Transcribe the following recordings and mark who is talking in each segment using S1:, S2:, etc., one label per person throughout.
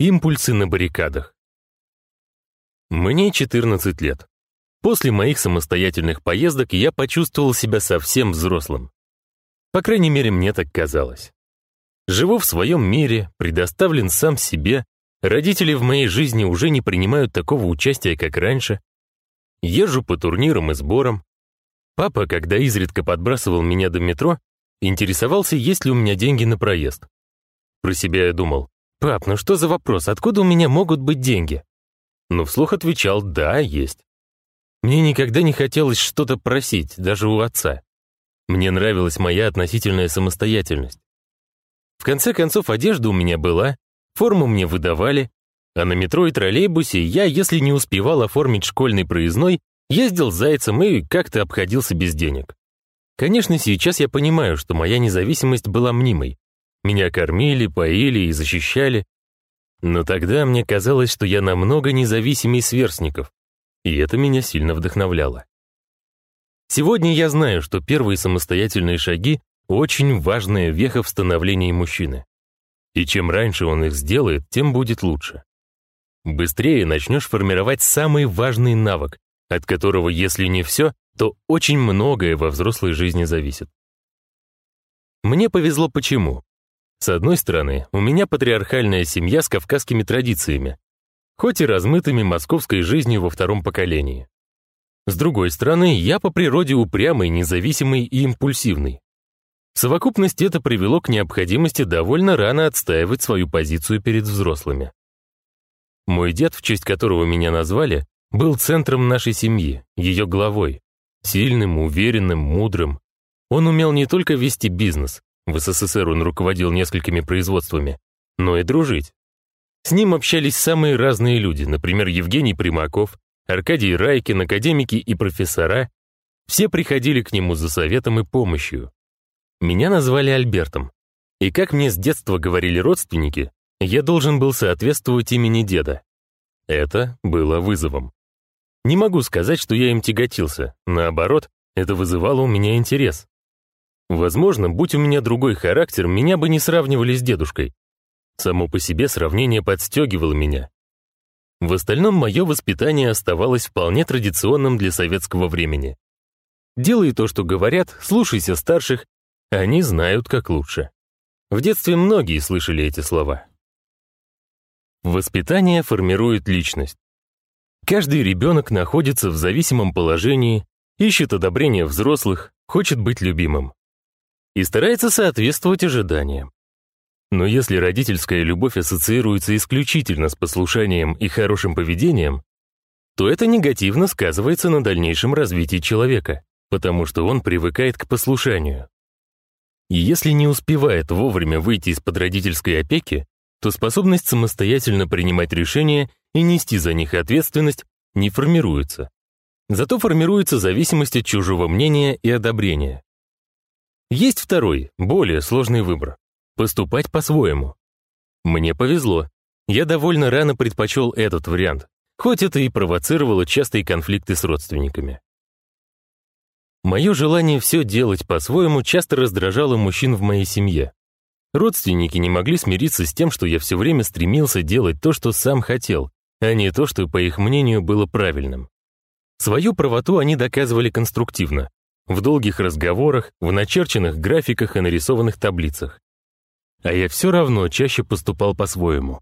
S1: Импульсы на баррикадах. Мне 14 лет. После моих самостоятельных поездок я почувствовал себя совсем взрослым. По крайней мере, мне так казалось. Живу в своем мире, предоставлен сам себе, родители в моей жизни уже не принимают такого участия, как раньше. Езжу по турнирам и сборам. Папа, когда изредка подбрасывал меня до метро, интересовался, есть ли у меня деньги на проезд. Про себя я думал, «Пап, ну что за вопрос? Откуда у меня могут быть деньги?» Но вслух отвечал «Да, есть». Мне никогда не хотелось что-то просить, даже у отца. Мне нравилась моя относительная самостоятельность. В конце концов, одежда у меня была, форму мне выдавали, а на метро и троллейбусе я, если не успевал оформить школьный проездной, ездил зайцем и как-то обходился без денег. Конечно, сейчас я понимаю, что моя независимость была мнимой. Меня кормили, поили и защищали. Но тогда мне казалось, что я намного независимей сверстников, и это меня сильно вдохновляло. Сегодня я знаю, что первые самостоятельные шаги — очень важная веха в становлении мужчины. И чем раньше он их сделает, тем будет лучше. Быстрее начнешь формировать самый важный навык, от которого, если не все, то очень многое во взрослой жизни зависит. Мне повезло почему? С одной стороны, у меня патриархальная семья с кавказскими традициями, хоть и размытыми московской жизнью во втором поколении. С другой стороны, я по природе упрямый, независимый и импульсивный. В совокупности это привело к необходимости довольно рано отстаивать свою позицию перед взрослыми. Мой дед, в честь которого меня назвали, был центром нашей семьи, ее главой. Сильным, уверенным, мудрым. Он умел не только вести бизнес, в СССР он руководил несколькими производствами, но и дружить. С ним общались самые разные люди, например, Евгений Примаков, Аркадий Райкин, академики и профессора. Все приходили к нему за советом и помощью. Меня назвали Альбертом. И как мне с детства говорили родственники, я должен был соответствовать имени деда. Это было вызовом. Не могу сказать, что я им тяготился, наоборот, это вызывало у меня интерес. Возможно, будь у меня другой характер, меня бы не сравнивали с дедушкой. Само по себе сравнение подстегивало меня. В остальном мое воспитание оставалось вполне традиционным для советского времени. Делай то, что говорят, слушайся старших, они знают, как лучше. В детстве многие слышали эти слова. Воспитание формирует личность. Каждый ребенок находится в зависимом положении, ищет одобрения взрослых, хочет быть любимым и старается соответствовать ожиданиям. Но если родительская любовь ассоциируется исключительно с послушанием и хорошим поведением, то это негативно сказывается на дальнейшем развитии человека, потому что он привыкает к послушанию. И если не успевает вовремя выйти из-под родительской опеки, то способность самостоятельно принимать решения и нести за них ответственность не формируется. Зато формируется зависимость от чужого мнения и одобрения. Есть второй, более сложный выбор – поступать по-своему. Мне повезло. Я довольно рано предпочел этот вариант, хоть это и провоцировало частые конфликты с родственниками. Мое желание все делать по-своему часто раздражало мужчин в моей семье. Родственники не могли смириться с тем, что я все время стремился делать то, что сам хотел, а не то, что, по их мнению, было правильным. Свою правоту они доказывали конструктивно, в долгих разговорах, в начерченных графиках и нарисованных таблицах. А я все равно чаще поступал по-своему.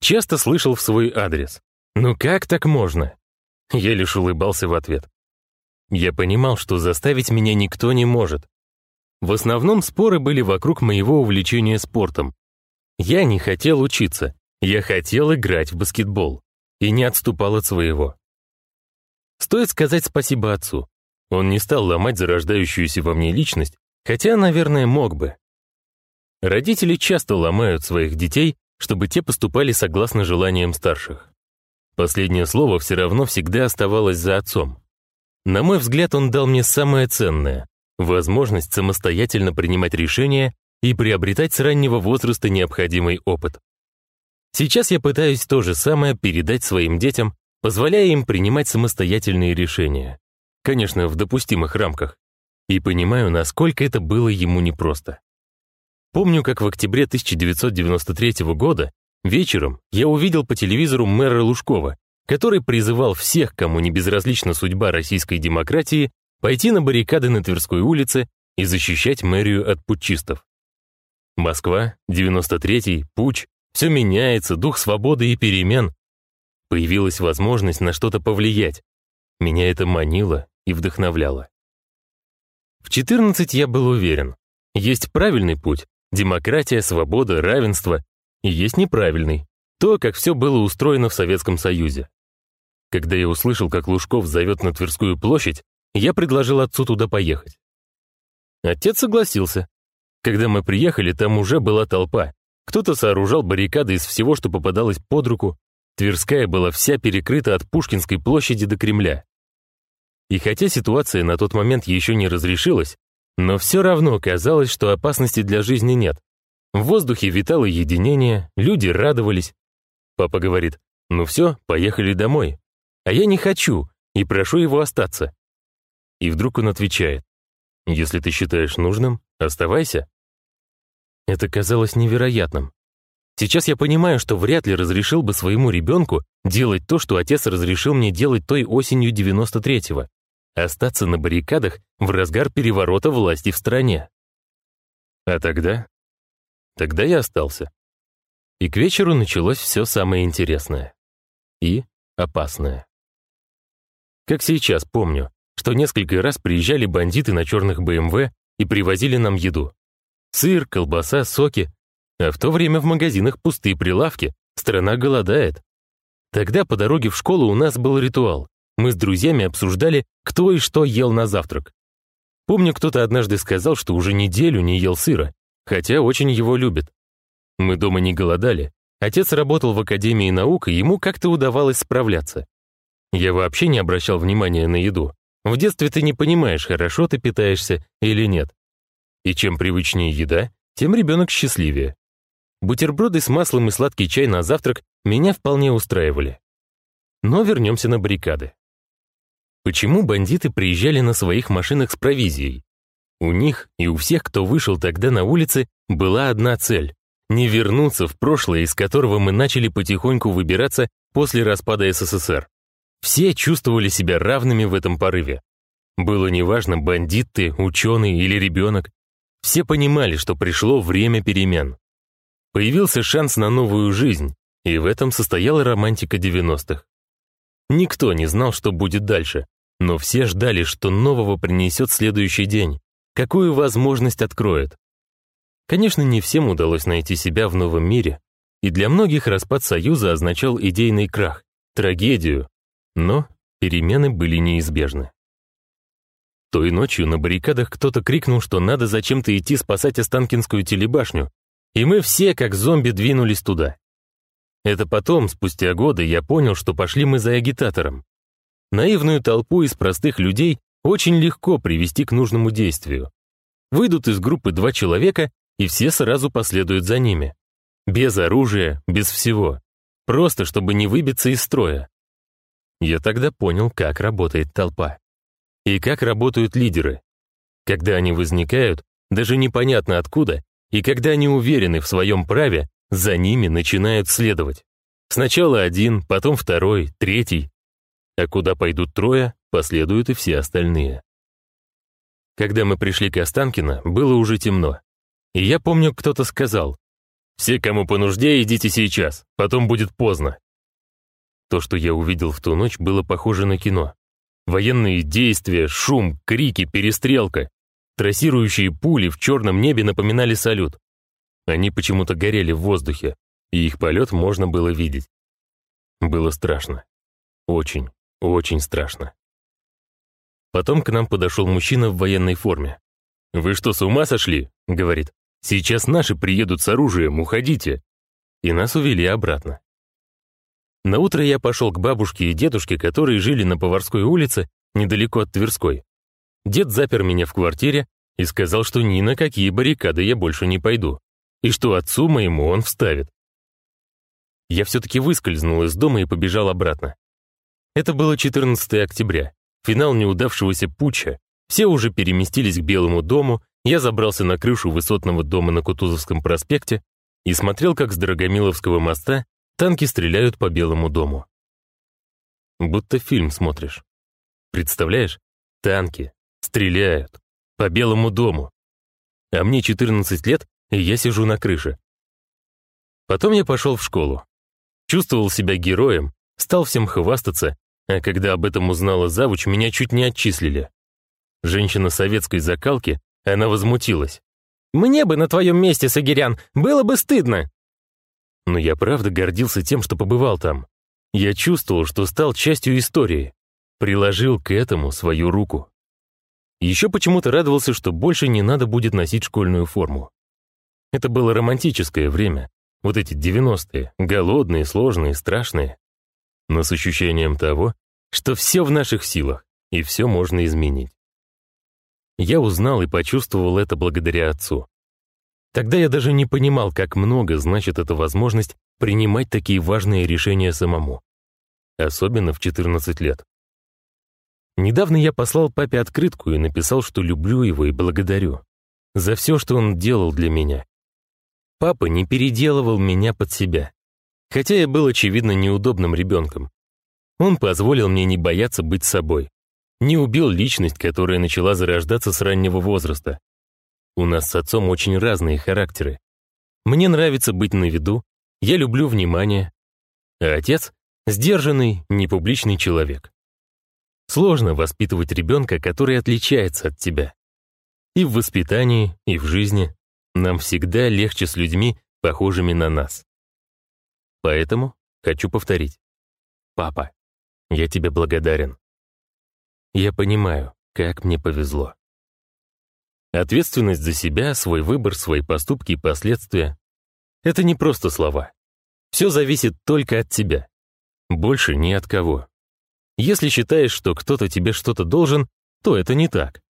S1: Часто слышал в свой адрес. «Ну как так можно?» Я лишь улыбался в ответ. Я понимал, что заставить меня никто не может. В основном споры были вокруг моего увлечения спортом. Я не хотел учиться, я хотел играть в баскетбол и не отступал от своего. Стоит сказать спасибо отцу. Он не стал ломать зарождающуюся во мне личность, хотя, наверное, мог бы. Родители часто ломают своих детей, чтобы те поступали согласно желаниям старших. Последнее слово все равно всегда оставалось за отцом. На мой взгляд, он дал мне самое ценное — возможность самостоятельно принимать решения и приобретать с раннего возраста необходимый опыт. Сейчас я пытаюсь то же самое передать своим детям, позволяя им принимать самостоятельные решения конечно, в допустимых рамках, и понимаю, насколько это было ему непросто. Помню, как в октябре 1993 года Вечером я увидел по телевизору мэра Лужкова, который призывал всех, кому не безразлична судьба российской демократии, пойти на баррикады на Тверской улице и защищать мэрию от путчистов. Москва, 93-й, путь, все меняется, дух свободы и перемен. Появилась возможность на что-то повлиять. Меня это манило и вдохновляло. В 14 я был уверен, есть правильный путь, демократия, свобода, равенство, и есть неправильный, то, как все было устроено в Советском Союзе. Когда я услышал, как Лужков зовет на Тверскую площадь, я предложил отцу туда поехать. Отец согласился. Когда мы приехали, там уже была толпа. Кто-то сооружал баррикады из всего, что попадалось под руку. Тверская была вся перекрыта от Пушкинской площади до Кремля. И хотя ситуация на тот момент еще не разрешилась, но все равно казалось, что опасности для жизни нет. В воздухе витало единение, люди радовались. Папа говорит, ну все, поехали домой. А я не хочу и прошу его остаться. И вдруг он отвечает, если ты считаешь нужным, оставайся. Это казалось невероятным. Сейчас я понимаю, что вряд ли разрешил бы своему ребенку делать то, что отец разрешил мне делать той осенью 93-го. Остаться на баррикадах в разгар переворота власти в стране. А тогда? Тогда я остался. И к вечеру началось все самое интересное. И опасное. Как сейчас помню, что несколько раз приезжали бандиты на черных БМВ и привозили нам еду. Сыр, колбаса, соки. А в то время в магазинах пустые прилавки, страна голодает. Тогда по дороге в школу у нас был ритуал. Мы с друзьями обсуждали, кто и что ел на завтрак. Помню, кто-то однажды сказал, что уже неделю не ел сыра, хотя очень его любит. Мы дома не голодали. Отец работал в Академии наук, и ему как-то удавалось справляться. Я вообще не обращал внимания на еду. В детстве ты не понимаешь, хорошо ты питаешься или нет. И чем привычнее еда, тем ребенок счастливее. Бутерброды с маслом и сладкий чай на завтрак меня вполне устраивали. Но вернемся на баррикады. Почему бандиты приезжали на своих машинах с провизией? У них и у всех, кто вышел тогда на улицы, была одна цель — не вернуться в прошлое, из которого мы начали потихоньку выбираться после распада СССР. Все чувствовали себя равными в этом порыве. Было неважно, бандит ты, ученый или ребенок. Все понимали, что пришло время перемен. Появился шанс на новую жизнь, и в этом состояла романтика 90-х. Никто не знал, что будет дальше, но все ждали, что нового принесет следующий день, какую возможность откроет. Конечно, не всем удалось найти себя в новом мире, и для многих распад Союза означал идейный крах, трагедию, но перемены были неизбежны. Той ночью на баррикадах кто-то крикнул, что надо зачем-то идти спасать Останкинскую телебашню, и мы все, как зомби, двинулись туда. Это потом, спустя годы, я понял, что пошли мы за агитатором. Наивную толпу из простых людей очень легко привести к нужному действию. Выйдут из группы два человека, и все сразу последуют за ними. Без оружия, без всего. Просто, чтобы не выбиться из строя. Я тогда понял, как работает толпа. И как работают лидеры. Когда они возникают, даже непонятно откуда, и когда они уверены в своем праве, за ними начинают следовать. Сначала один, потом второй, третий. А куда пойдут трое, последуют и все остальные. Когда мы пришли к Останкино, было уже темно. И я помню, кто-то сказал, «Все, кому по нужде, идите сейчас, потом будет поздно». То, что я увидел в ту ночь, было похоже на кино. Военные действия, шум, крики, перестрелка. Трассирующие пули в черном небе напоминали салют. Они почему-то горели в воздухе, и их полет можно было видеть. Было страшно. Очень, очень страшно. Потом к нам подошел мужчина в военной форме. «Вы что, с ума сошли?» — говорит. «Сейчас наши приедут с оружием, уходите». И нас увели обратно. На утро я пошел к бабушке и дедушке, которые жили на Поварской улице, недалеко от Тверской. Дед запер меня в квартире и сказал, что ни на какие баррикады я больше не пойду, и что отцу моему он вставит. Я все-таки выскользнул из дома и побежал обратно. Это было 14 октября, финал неудавшегося путча. Все уже переместились к Белому дому, я забрался на крышу высотного дома на Кутузовском проспекте, и смотрел, как с Дорогомиловского моста танки стреляют по Белому дому. Будто фильм смотришь. Представляешь? Танки стреляют по Белому дому. А мне 14 лет, и я сижу на крыше. Потом я пошел в школу. Чувствовал себя героем, стал всем хвастаться, а когда об этом узнала завуч, меня чуть не отчислили. Женщина советской закалки, она возмутилась. «Мне бы на твоем месте, Сагирян, было бы стыдно!» Но я правда гордился тем, что побывал там. Я чувствовал, что стал частью истории. Приложил к этому свою руку. Еще почему-то радовался, что больше не надо будет носить школьную форму. Это было романтическое время. Вот эти 90-е, голодные, сложные, страшные. Но с ощущением того, что все в наших силах, и все можно изменить. Я узнал и почувствовал это благодаря отцу. Тогда я даже не понимал, как много значит эта возможность принимать такие важные решения самому. Особенно в 14 лет. Недавно я послал папе открытку и написал, что люблю его и благодарю за все, что он делал для меня. Папа не переделывал меня под себя, хотя я был, очевидно, неудобным ребенком. Он позволил мне не бояться быть собой, не убил личность, которая начала зарождаться с раннего возраста. У нас с отцом очень разные характеры. Мне нравится быть на виду, я люблю внимание. А отец — сдержанный, непубличный человек. Сложно воспитывать ребенка, который отличается от тебя. И в воспитании, и в жизни нам всегда легче с людьми, похожими на нас. Поэтому хочу повторить. Папа, я тебе благодарен. Я понимаю, как мне повезло. Ответственность за себя, свой выбор, свои поступки и последствия — это не просто слова. Все зависит только от тебя. Больше ни от кого. Если считаешь, что кто-то тебе что-то должен, то это не так.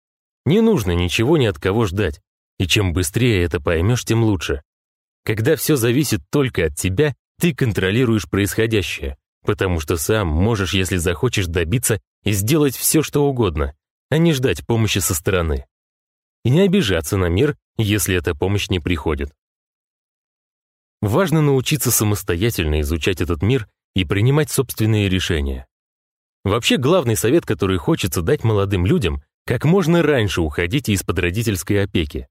S1: Не нужно ничего ни от кого ждать. И чем быстрее это поймешь, тем лучше. Когда все зависит только от тебя, ты контролируешь происходящее, потому что сам можешь, если захочешь, добиться и сделать все, что угодно, а не ждать помощи со стороны и не обижаться на мир, если эта помощь не приходит. Важно научиться самостоятельно изучать этот мир и принимать собственные решения. Вообще, главный совет, который хочется дать молодым людям, как можно раньше уходить из-под родительской опеки.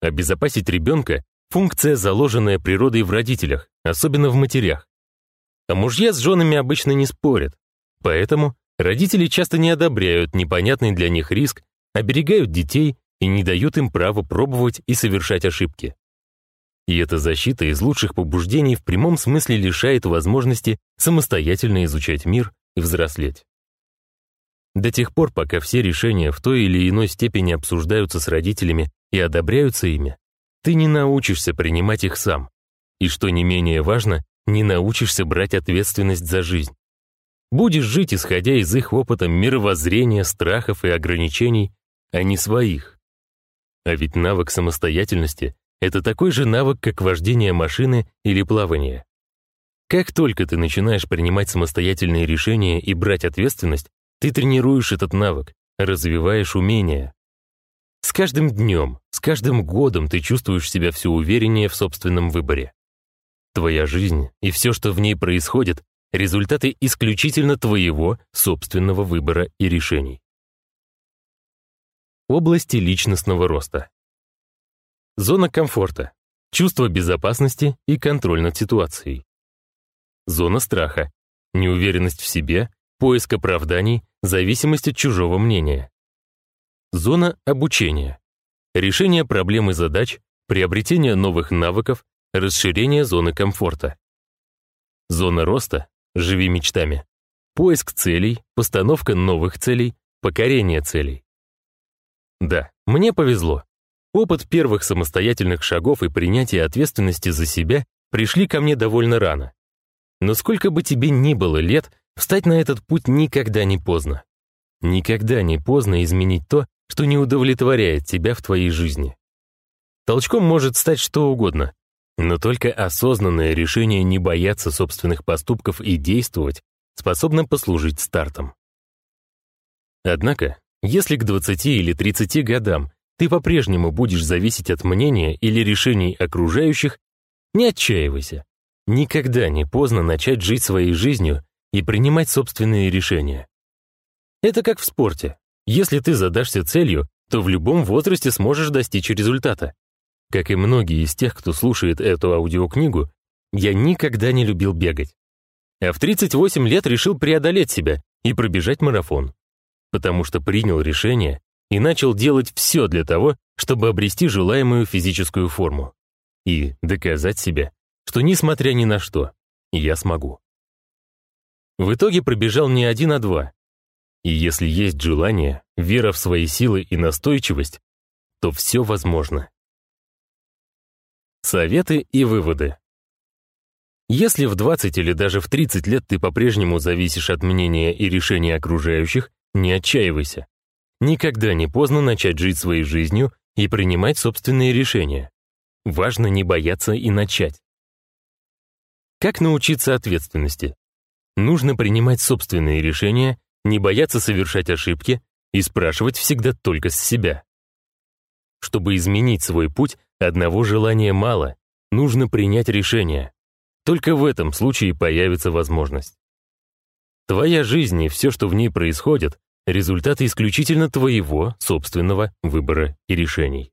S1: Обезопасить ребенка – функция, заложенная природой в родителях, особенно в матерях. А мужья с женами обычно не спорят, поэтому родители часто не одобряют непонятный для них риск, оберегают детей и не дают им права пробовать и совершать ошибки. И эта защита из лучших побуждений в прямом смысле лишает возможности самостоятельно изучать мир и взрослеть. До тех пор, пока все решения в той или иной степени обсуждаются с родителями и одобряются ими, ты не научишься принимать их сам. И что не менее важно, не научишься брать ответственность за жизнь. Будешь жить, исходя из их опыта мировоззрения, страхов и ограничений, а не своих. А ведь навык самостоятельности — это такой же навык, как вождение машины или плавание. Как только ты начинаешь принимать самостоятельные решения и брать ответственность, ты тренируешь этот навык, развиваешь умения. С каждым днем, с каждым годом ты чувствуешь себя все увереннее в собственном выборе. Твоя жизнь и все, что в ней происходит, результаты исключительно твоего собственного выбора и решений. Области личностного роста. Зона комфорта. Чувство безопасности и контроль над ситуацией. Зона страха. Неуверенность в себе, поиск оправданий, зависимость от чужого мнения. Зона обучения. Решение проблем и задач, приобретение новых навыков, расширение зоны комфорта. Зона роста. Живи мечтами. Поиск целей, постановка новых целей, покорение целей. Да, мне повезло. Опыт первых самостоятельных шагов и принятие ответственности за себя пришли ко мне довольно рано. Но сколько бы тебе ни было лет, встать на этот путь никогда не поздно. Никогда не поздно изменить то, что не удовлетворяет тебя в твоей жизни. Толчком может стать что угодно, но только осознанное решение не бояться собственных поступков и действовать способно послужить стартом. Однако если к 20 или 30 годам ты по-прежнему будешь зависеть от мнения или решений окружающих, Не отчаивайся. Никогда не поздно начать жить своей жизнью и принимать собственные решения. Это как в спорте. Если ты задашься целью, то в любом возрасте сможешь достичь результата. Как и многие из тех, кто слушает эту аудиокнигу, я никогда не любил бегать. А в 38 лет решил преодолеть себя и пробежать марафон. Потому что принял решение и начал делать все для того, чтобы обрести желаемую физическую форму. И доказать себе, что несмотря ни на что, я смогу. В итоге пробежал не один, а два. И если есть желание, вера в свои силы и настойчивость, то все возможно. Советы и выводы. Если в 20 или даже в 30 лет ты по-прежнему зависишь от мнения и решений окружающих, не отчаивайся. Никогда не поздно начать жить своей жизнью и принимать собственные решения. Важно не бояться и начать. Как научиться ответственности? Нужно принимать собственные решения, не бояться совершать ошибки и спрашивать всегда только с себя. Чтобы изменить свой путь, одного желания мало, нужно принять решение. Только в этом случае появится возможность. Твоя жизнь и все, что в ней происходит, результаты исключительно твоего собственного выбора и решений.